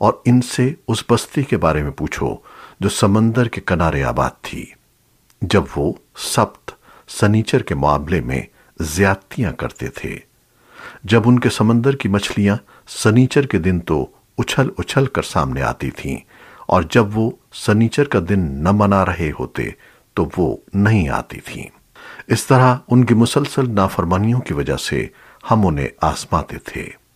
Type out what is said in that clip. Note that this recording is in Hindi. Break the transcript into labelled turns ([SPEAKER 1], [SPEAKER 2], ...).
[SPEAKER 1] और इनसे उस बस्ती के बारे में पूछो, जो समंदर के किनारे आबाद थी। जब वो सप्त सनीचर के मामले में ज्यादतियाँ करते थे। जब उनके समंदर की मछलियाँ सनीचर के दिन तो उछल उछल कर सामने आती थीं, और जब वो सनीचर का दिन न मना रहे होते तो वो नहीं आती थीं। इस तरह उनकी मुसलसल नाफरमानियों की वजह से हम उन्हें आसमाते थे।